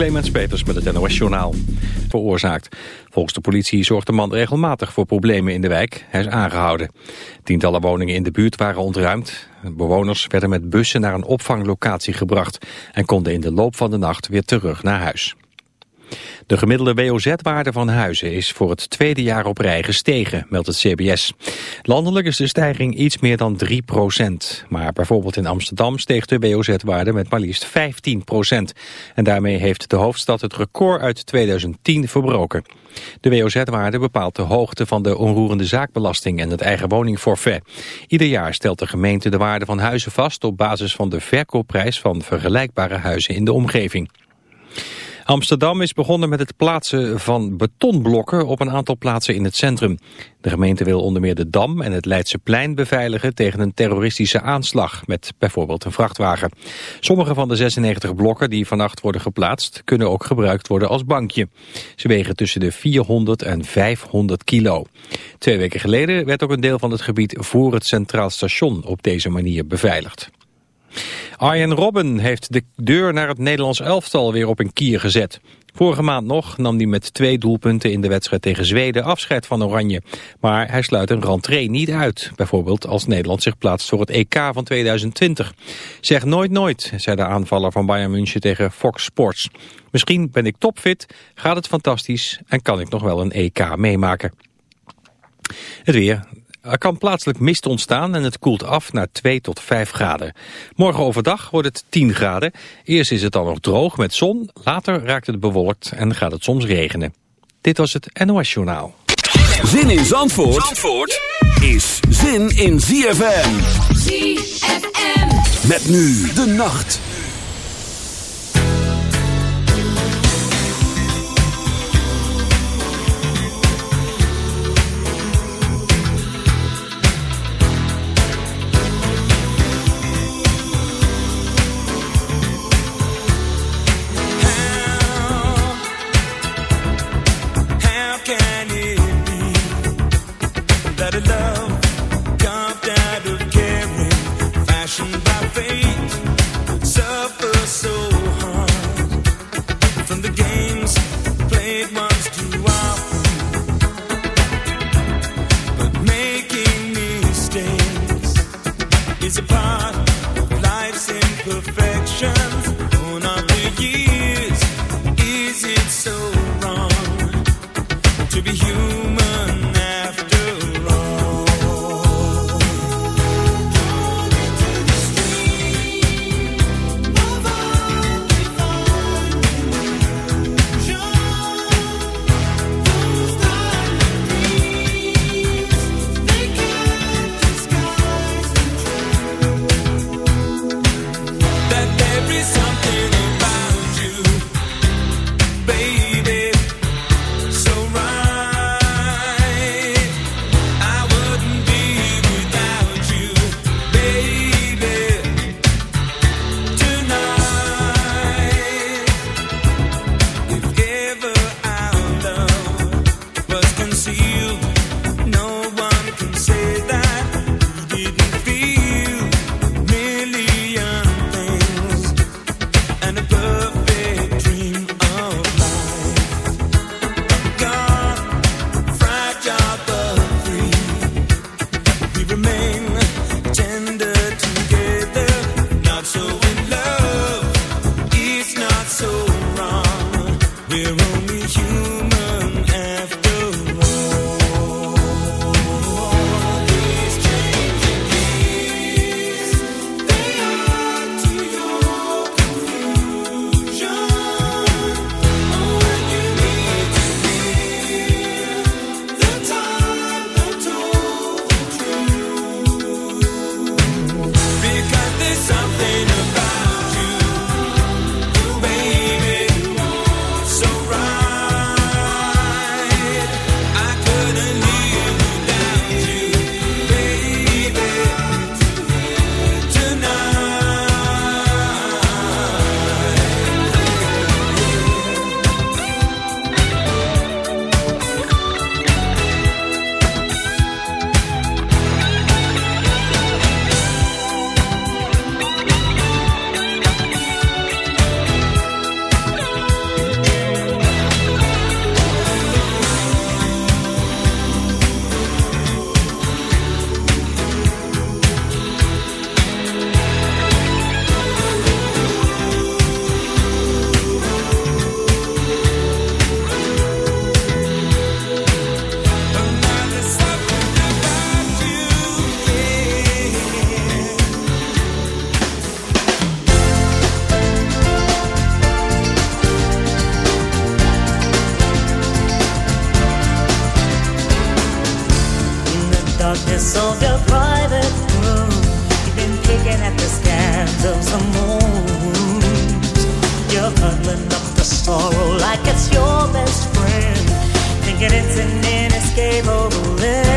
Clemens Peters met het NOS-journaal. Veroorzaakt. Volgens de politie zorgt de man regelmatig voor problemen in de wijk. Hij is aangehouden. Tientallen woningen in de buurt waren ontruimd. Bewoners werden met bussen naar een opvanglocatie gebracht... en konden in de loop van de nacht weer terug naar huis. De gemiddelde WOZ-waarde van huizen is voor het tweede jaar op rij gestegen, meldt het CBS. Landelijk is de stijging iets meer dan 3% Maar bijvoorbeeld in Amsterdam steeg de WOZ-waarde met maar liefst 15% En daarmee heeft de hoofdstad het record uit 2010 verbroken. De WOZ-waarde bepaalt de hoogte van de onroerende zaakbelasting en het eigen woningforfait. Ieder jaar stelt de gemeente de waarde van huizen vast op basis van de verkoopprijs van vergelijkbare huizen in de omgeving. Amsterdam is begonnen met het plaatsen van betonblokken op een aantal plaatsen in het centrum. De gemeente wil onder meer de Dam en het Leidseplein beveiligen tegen een terroristische aanslag met bijvoorbeeld een vrachtwagen. Sommige van de 96 blokken die vannacht worden geplaatst kunnen ook gebruikt worden als bankje. Ze wegen tussen de 400 en 500 kilo. Twee weken geleden werd ook een deel van het gebied voor het Centraal Station op deze manier beveiligd. Arjen Robben heeft de deur naar het Nederlands elftal weer op een kier gezet. Vorige maand nog nam hij met twee doelpunten in de wedstrijd tegen Zweden afscheid van Oranje. Maar hij sluit een rentree niet uit. Bijvoorbeeld als Nederland zich plaatst voor het EK van 2020. Zeg nooit nooit, zei de aanvaller van Bayern München tegen Fox Sports. Misschien ben ik topfit, gaat het fantastisch en kan ik nog wel een EK meemaken. Het weer. Er kan plaatselijk mist ontstaan en het koelt af naar 2 tot 5 graden. Morgen overdag wordt het 10 graden. Eerst is het dan nog droog met zon, later raakt het bewolkt en gaat het soms regenen. Dit was het NOS Journaal. Zin in Zandvoort, Zandvoort is zin in ZFM. ZFM. Met nu de nacht. darkness of your private room. You've been kicking at the scans of the moon. You're huddling up the sorrow like it's your best friend, thinking it's an inescapable limit.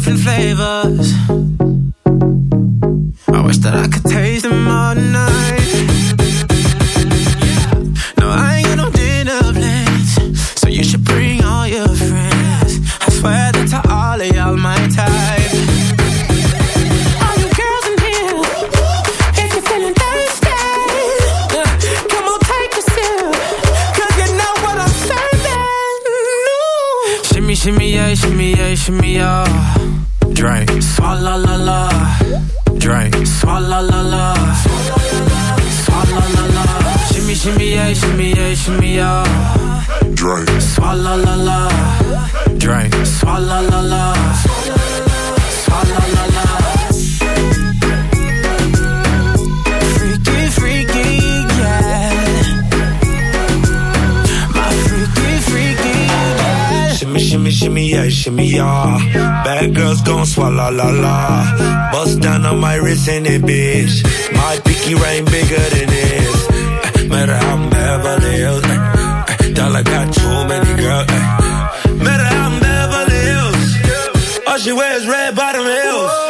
Different flavors. La la. Bust down on my wrist and it, bitch. My pinky ring bigger than this. Eh, Matter how I'm Beverly Hills. eh, eh, Dollar got too many girls. eh. Matter how I'm Beverly Hills. All she wears red bottom heels.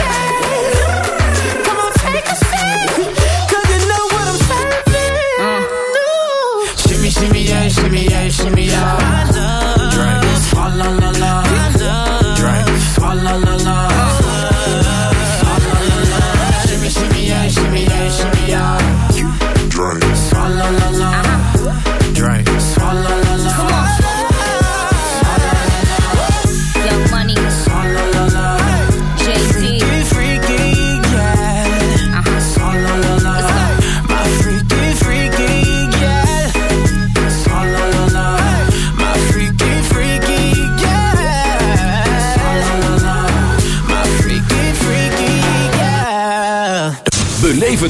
Shimmy, yeah, shimmy, yeah, shimmy, yeah. Drink, swalla la la. Drink, swalla la la. Swalla la la. Shimmy, shimmy, yeah, shimmy, yeah.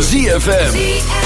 ZFM.